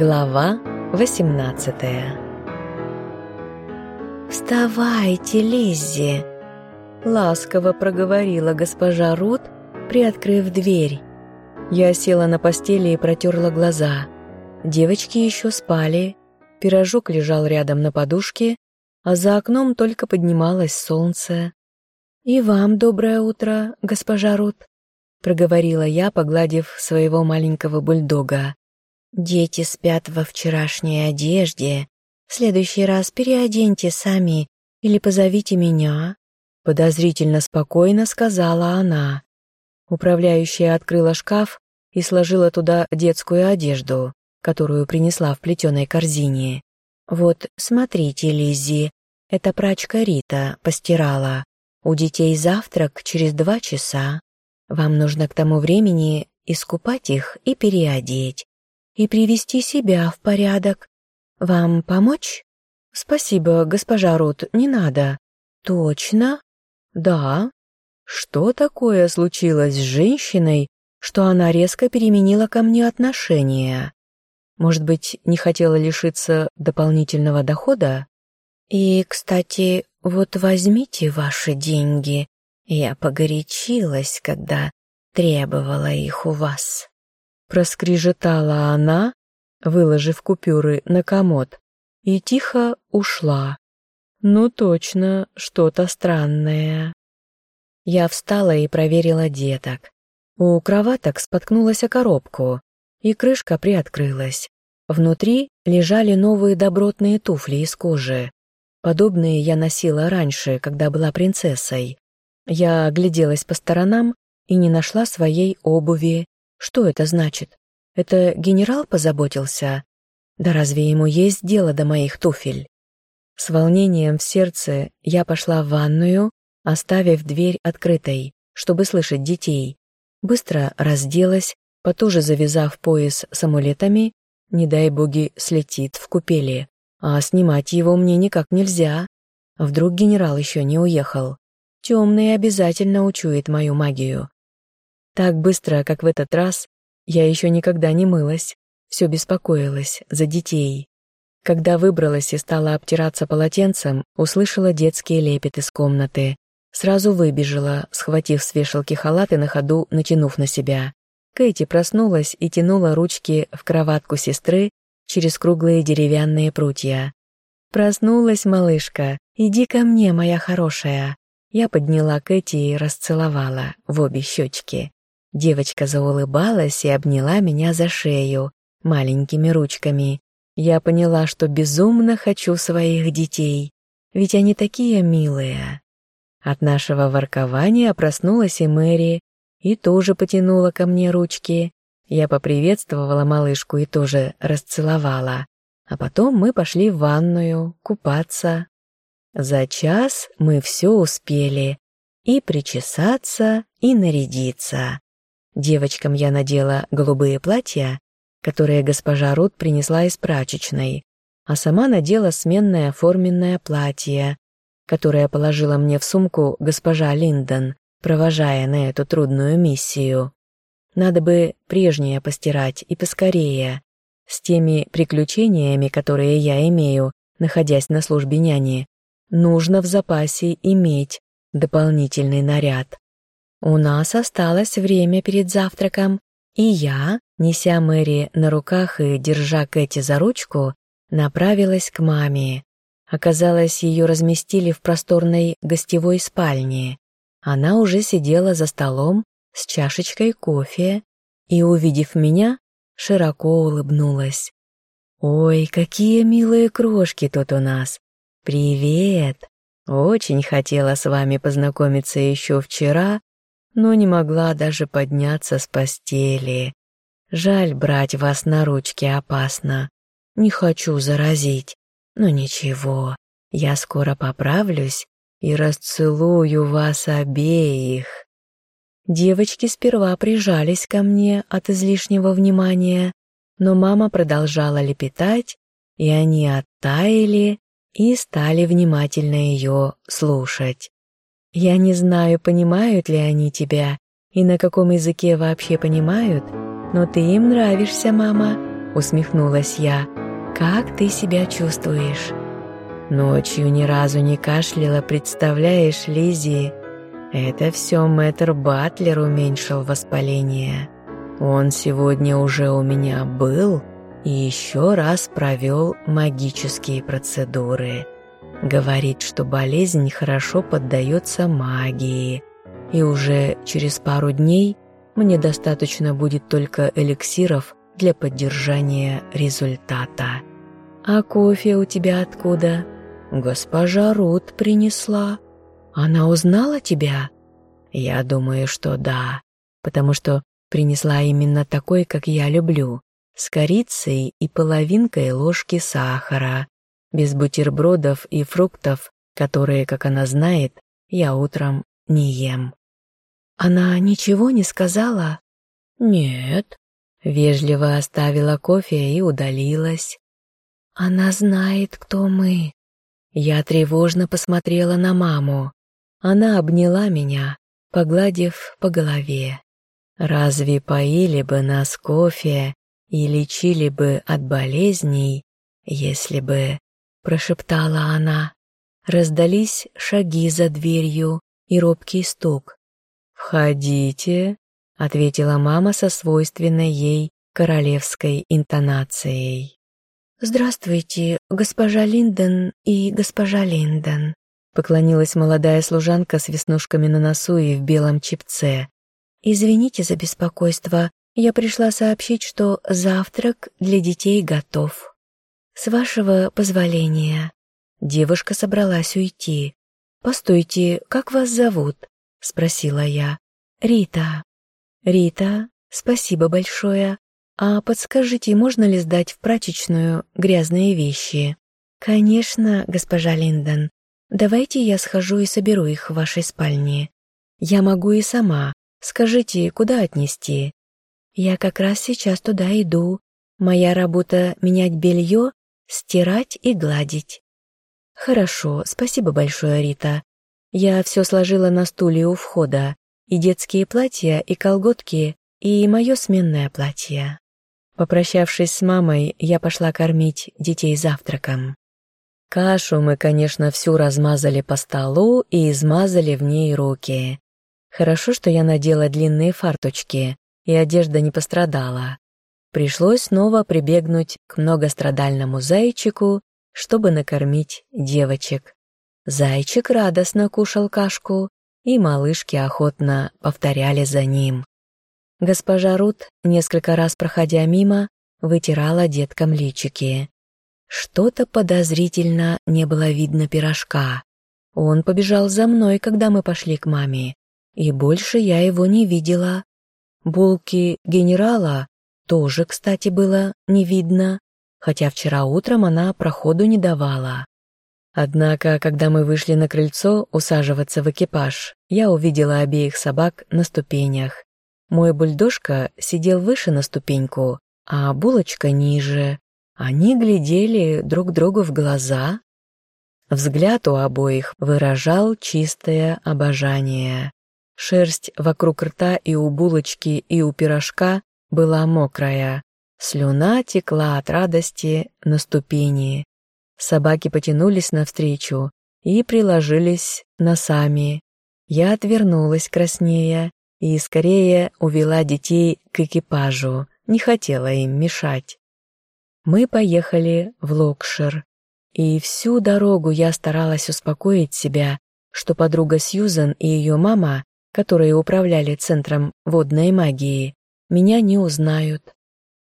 Глава 18 «Вставайте, Лиззи!» — ласково проговорила госпожа Рут, приоткрыв дверь. Я села на постели и протерла глаза. Девочки еще спали, пирожок лежал рядом на подушке, а за окном только поднималось солнце. «И вам доброе утро, госпожа Рут», — проговорила я, погладив своего маленького бульдога. Дети спят во вчерашней одежде. В следующий раз переоденьте сами или позовите меня», — подозрительно спокойно сказала она. Управляющая открыла шкаф и сложила туда детскую одежду, которую принесла в плетеной корзине. «Вот, смотрите, Лиззи, это прачка Рита постирала. У детей завтрак через два часа. Вам нужно к тому времени искупать их и переодеть и привести себя в порядок. Вам помочь? Спасибо, госпожа Рут, не надо. Точно? Да. Что такое случилось с женщиной, что она резко переменила ко мне отношение? Может быть, не хотела лишиться дополнительного дохода? И, кстати, вот возьмите ваши деньги. Я погорячилась, когда требовала их у вас. Проскрежетала она, выложив купюры на комод, и тихо ушла. Ну точно, что-то странное. Я встала и проверила деток. У кроваток споткнулась о коробку, и крышка приоткрылась. Внутри лежали новые добротные туфли из кожи. Подобные я носила раньше, когда была принцессой. Я огляделась по сторонам и не нашла своей обуви, что это значит? Это генерал позаботился? Да разве ему есть дело до моих туфель? С волнением в сердце я пошла в ванную, оставив дверь открытой, чтобы слышать детей. Быстро разделась, потуже завязав пояс с амулетами, не дай боги слетит в купели. А снимать его мне никак нельзя. Вдруг генерал еще не уехал. Темный обязательно учует мою магию. Так быстро, как в этот раз, я еще никогда не мылась, все беспокоилась за детей. Когда выбралась и стала обтираться полотенцем, услышала детский лепет из комнаты. Сразу выбежала, схватив с вешалки халат и на ходу натянув на себя. Кэти проснулась и тянула ручки в кроватку сестры через круглые деревянные прутья. «Проснулась, малышка, иди ко мне, моя хорошая». Я подняла Кэти и расцеловала в обе щечки. Девочка заулыбалась и обняла меня за шею маленькими ручками. Я поняла, что безумно хочу своих детей, ведь они такие милые. От нашего воркования проснулась и Мэри, и тоже потянула ко мне ручки. Я поприветствовала малышку и тоже расцеловала. А потом мы пошли в ванную купаться. За час мы все успели и причесаться, и нарядиться. Девочкам я надела голубые платья, которые госпожа Рут принесла из прачечной, а сама надела сменное форменное платье, которое положила мне в сумку госпожа Линдон, провожая на эту трудную миссию. Надо бы прежнее постирать и поскорее. С теми приключениями, которые я имею, находясь на службе няни, нужно в запасе иметь дополнительный наряд. У нас осталось время перед завтраком, и я, неся Мэри на руках и держа Кэти за ручку, направилась к маме. Оказалось, ее разместили в просторной гостевой спальне. Она уже сидела за столом с чашечкой кофе и, увидев меня, широко улыбнулась. «Ой, какие милые крошки тут у нас! Привет! Очень хотела с вами познакомиться еще вчера, но не могла даже подняться с постели. Жаль брать вас на ручки опасно. Не хочу заразить. Но ничего, я скоро поправлюсь и расцелую вас обеих. Девочки сперва прижались ко мне от излишнего внимания, но мама продолжала лепетать, и они оттаяли и стали внимательно ее слушать. Я не знаю, понимают ли они тебя и на каком языке вообще понимают, но ты им нравишься, мама. — усмехнулась я. «Как ты себя чувствуешь?» «Ночью ни разу не кашляла, представляешь, Лизи? Это все мэтр Батлер уменьшил воспаление. Он сегодня уже у меня был и еще раз провел магические процедуры. Говорит, что болезнь хорошо поддается магии, и уже через пару дней мне достаточно будет только эликсиров для поддержания результата. «А кофе у тебя откуда?» «Госпожа Рут принесла. Она узнала тебя?» «Я думаю, что да, потому что принесла именно такой, как я люблю, с корицей и половинкой ложки сахара, без бутербродов и фруктов, которые, как она знает, я утром не ем». «Она ничего не сказала?» «Нет». Вежливо оставила кофе и удалилась. «Она знает, кто мы». Я тревожно посмотрела на маму. Она обняла меня, погладив по голове. Разве поили бы нас кофе и лечили бы от болезней, если бы, прошептала она, раздались шаги за дверью и робкий стук. «Входите», — ответила мама со свойственной ей королевской интонацией. «Здравствуйте, госпожа Линден и госпожа Линден», поклонилась молодая служанка с веснушками на носу и в белом чипце. «Извините за беспокойство, я пришла сообщить, что завтрак для детей готов. С вашего позволения». Девушка собралась уйти. «Постойте, как вас зовут?» — спросила я. «Рита». «Рита, спасибо большое. «А подскажите, можно ли сдать в прачечную грязные вещи?» «Конечно, госпожа Линдон. Давайте я схожу и соберу их в вашей спальне. Я могу и сама. Скажите, куда отнести?» «Я как раз сейчас туда иду. Моя работа — менять белье, стирать и гладить». «Хорошо, спасибо большое, Рита. Я все сложила на стуле у входа. И детские платья, и колготки, и мое сменное платье». Попрощавшись с мамой, я пошла кормить детей завтраком. Кашу мы, конечно, всю размазали по столу и измазали в ней руки. Хорошо, что я надела длинные фарточки, и одежда не пострадала. Пришлось снова прибегнуть к многострадальному зайчику, чтобы накормить девочек. Зайчик радостно кушал кашку, и малышки охотно повторяли за ним. Госпожа Рут, несколько раз проходя мимо, вытирала деткам личики. Что-то подозрительно не было видно пирожка. Он побежал за мной, когда мы пошли к маме, и больше я его не видела. Булки генерала тоже, кстати, было не видно, хотя вчера утром она проходу не давала. Однако, когда мы вышли на крыльцо усаживаться в экипаж, я увидела обеих собак на ступенях мой бульдожка сидел выше на ступеньку, а булочка ниже. Они глядели друг другу в глаза. Взгляд у обоих выражал чистое обожание. Шерсть вокруг рта и у булочки, и у пирожка была мокрая. Слюна текла от радости на ступени. Собаки потянулись навстречу и приложились носами. Я отвернулась краснея и скорее увела детей к экипажу, не хотела им мешать. Мы поехали в Локшир, и всю дорогу я старалась успокоить себя, что подруга Сьюзан и ее мама, которые управляли Центром водной магии, меня не узнают.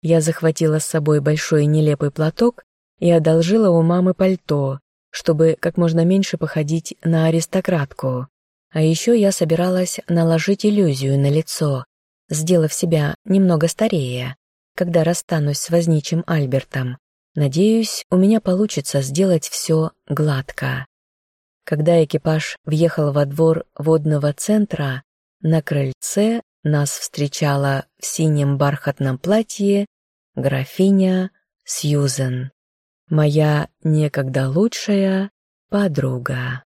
Я захватила с собой большой нелепый платок и одолжила у мамы пальто, чтобы как можно меньше походить на аристократку. А еще я собиралась наложить иллюзию на лицо, сделав себя немного старее, когда расстанусь с возничим Альбертом. Надеюсь, у меня получится сделать все гладко. Когда экипаж въехал во двор водного центра, на крыльце нас встречала в синем бархатном платье графиня Сьюзен, моя некогда лучшая подруга.